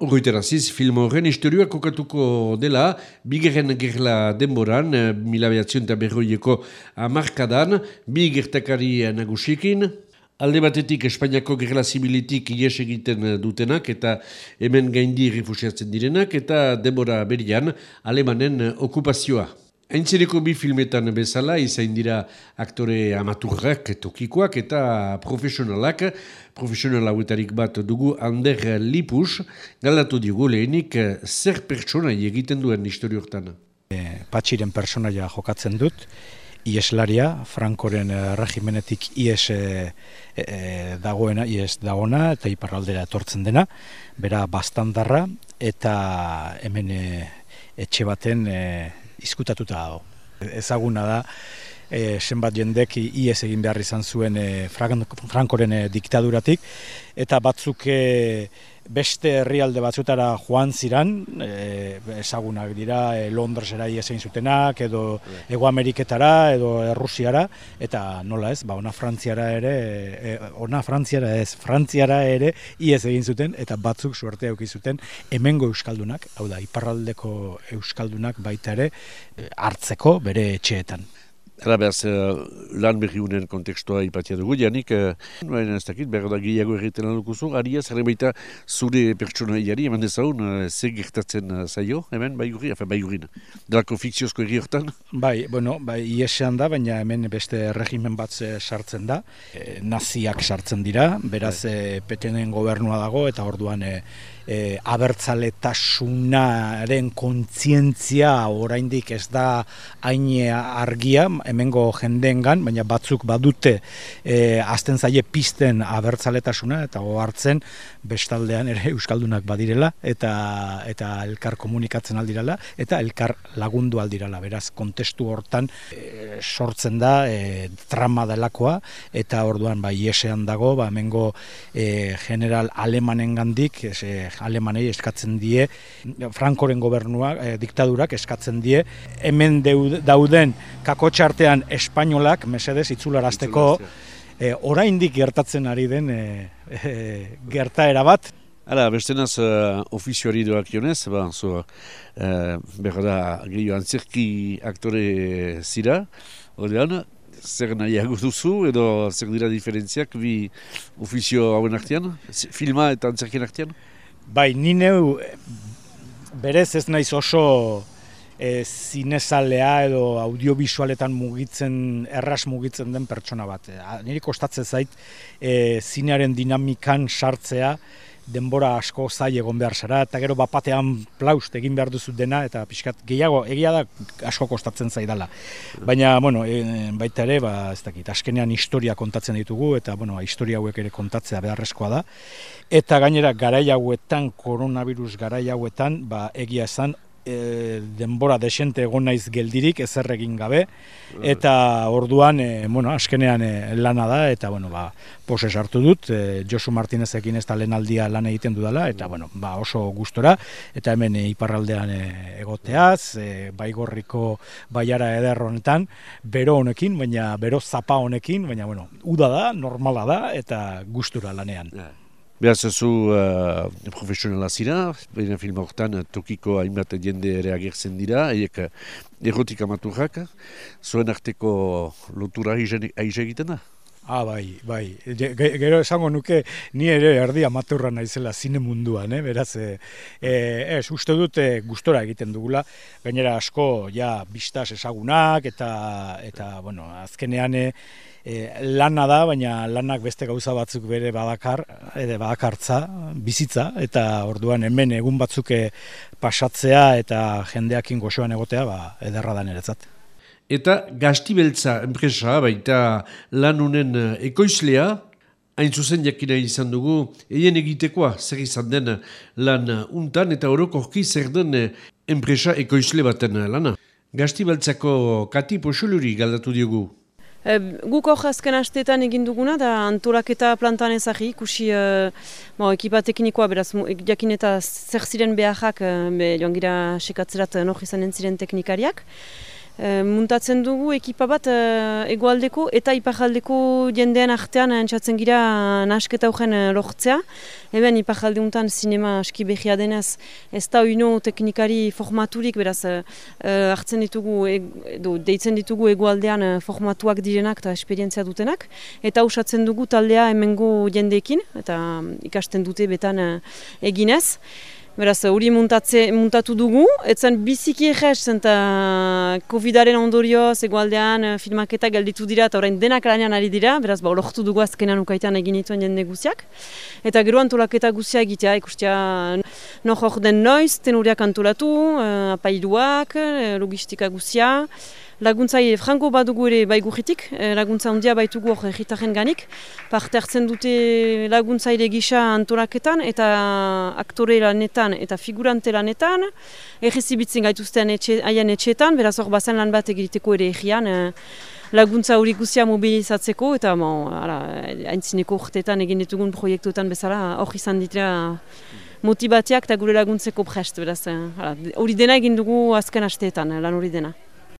Horretaraziz, film horren historioa kokatuko dela, bigarren gerla denboran, eh, mila behatzion eta berroieko amarkadan, bi gertakari nagusikin, alde batetik Espainiako gerla zibilitik ies egiten dutenak eta hemen gaindi refusiatzen direnak eta denbora berian alemanen okupazioa. Aintzereko bi filmetan bezala izain dira aktore amaturrak tokikoak eta profesionalak. Profesional hauetarik bat dugu Ander Lipus, galdatu digu lehenik zer pertsona egiten duen historiortan. E, patxiren personaia jokatzen dut, ieslaria, Frankoren e, regimenetik ies e, e, dagoena, ies dagoena eta iparraldera etortzen dena, bera bastandarra eta hemen e, etxe baten e, izkutatuta dago. Ezaguna da, e, zenbat jendek ies egin behar izan zuen e, Frankoren e, diktaduratik, eta batzuk e, beste herrialde batzutara joan ziran, e, ezagunak dira e, Londresera ies egin zutenak, edo Ego Ameriketara, edo Errusiara, eta nola ez, ba, ona Frantziara ere, e, ona Frantziara ez, Frantziara ere ies egin zuten, eta batzuk suerte auki zuten, hemengo euskaldunak, hau da, iparraldeko euskaldunak baita ere, hartzeko bere etxeetan. Hala behaz, lan berri unen kontekstua ipatia dugu, janik, uh, ez dakit, behar da gehiago erreiten alukuzu, aria, zare baita zure pertsona iari, eman dezaun, uh, ze gertatzen uh, zaio, hemen, bai gurri, afen, bai gurrin, delako fikziozko erri hortan? Bai, bueno, bai, iesean da, baina hemen beste regimen bat sartzen da, e, naziak sartzen dira, beraz, e, petenen gobernua dago, eta orduan, e, e, abertzaletasunaren kontzientzia oraindik ez da hain argia hemengo jendeengan, baina batzuk badute e, azten zaie pisten abertzaletasuna eta hartzen bestaldean ere euskaldunak badirela eta eta elkar komunikatzen aldirala eta elkar lagundu aldirala. Beraz, kontestu hortan e, sortzen da e, trama delakoa eta orduan bai esean dago, ba hemengo e, general alemanengandik, e, alemanei eskatzen die, Frankoren gobernua, e, diktadurak eskatzen die, hemen dauden kakotxartean espainolak, mesedez, itzularazteko, e, oraindik gertatzen ari den e, e, gertaera bat. Hala, bestenaz uh, ofizioari doak jonez, ba, so, uh, behar da, gehiago antzerki aktore zira, ordean, zer nahiago duzu, edo zer dira diferentziak bi ofizio hauen artean, filma eta antzerkien artean? Bai, ni neu berez ez naiz oso e, zinezalea edo audiovisualetan mugitzen, erras mugitzen den pertsona bat. Niri kostatzen zait e, zinearen dinamikan sartzea, denbora asko zai egon behar zara, eta gero bapatean plaust egin behar duzu dena, eta pixkat gehiago, egia da asko kostatzen zaidala. Baina, bueno, e, baita ere, ba, ez dakit, askenean historia kontatzen ditugu, eta, bueno, historia hauek ere kontatzea beharrezkoa da. Eta gainera, garai hauetan, koronavirus garai hauetan, ba, egia esan, e, denbora desente egon naiz geldirik ezer egin gabe. Eta orduan e, bueno, askenean e, lana da eta bueno, ba, pose sartu dut e, Josu Martinezekin ez da aldia lan egiten dudala eta bueno, ba, oso gustora. Eta hemen e, iparraldean e, egoteaz e, baigorriko baiara eder honetan bero honekin, baina bero zapa honekin baina bueno, uda da, normala da eta gustura lanean Beraz, zu uh, profesionala zira, baina film horretan tokiko hainbat jende ere agertzen dira, eiek erotik amaturrak, zuen arteko lotura aize egiten da? Ah, bai, bai. Gero esango nuke ni ere erdi amaturra naizela zine munduan, eh? beraz, e, ez, uste dute gustora egiten dugula, gainera asko, ja, biztas ezagunak, eta, eta bueno, azkenean, e, lana da, baina lanak beste gauza batzuk bere badakar, ere badakartza, bizitza, eta orduan hemen egun batzuk e, pasatzea eta jendeakin goxoan egotea, ba, ederra da niretzat. Eta gaztibeltza enpresa, baita lanunen e, ekoizlea, hain zuzen jakina izan dugu, eien egitekoa zer izan den lan untan, eta orokorki zer den e, enpresa ekoizle baten lana. Gaztibeltzako kati poxoluri galdatu diogu. E, guk hor azken asteetan egin duguna, da antolaketa plantan ezagri, ikusi e, ekipa teknikoa, beraz, jakin eta zer ziren beharrak, e, be, joan gira sekatzerat nor izan entziren teknikariak. E, muntatzen dugu ekipa bat e, egoaldeko eta iparaldeko jendean artean entzatzen gira nasketa horren e, lortzea. Eben iparalde untan sinema aski behia denez ez da uno teknikari formaturik beraz e, hartzen ditugu, edo, deitzen ditugu egoaldean formatuak direnak eta esperientzia dutenak. Eta usatzen dugu taldea hemengo jendeekin eta ikasten dute betan eginez. Beraz, hori muntatu dugu, etzen biziki egez zen eta COVID-aren ondorio, zegoaldean, eh, filmaketa gelditu dira eta orain denak lanean ari dira, beraz, ba, lortu dugu azkenan ukaitan egin dituen jende guziak. Eta gero antolaketa guzia egitea, ikustea no hor den noiz, tenuriak antolatu, uh, apailuak, eh, logistika guzia, laguntzai frango badugu ere baigurritik, eh, laguntza handia baitugu hor egitaren ganik. Parte hartzen dute laguntzaile gisa antolaketan eta aktore lanetan eta figurante lanetan. Egizibitzen gaituzten haien etxeetan, beraz hor bazen lan bat egiteko ere egian. Eh, laguntza hori guzia mobilizatzeko eta haintzineko urteetan egin ditugun proiektuetan bezala hor izan ditra motibatiak eta gure laguntzeko prest. Eh, hori dena egin dugu azken asteetan, lan hori dena.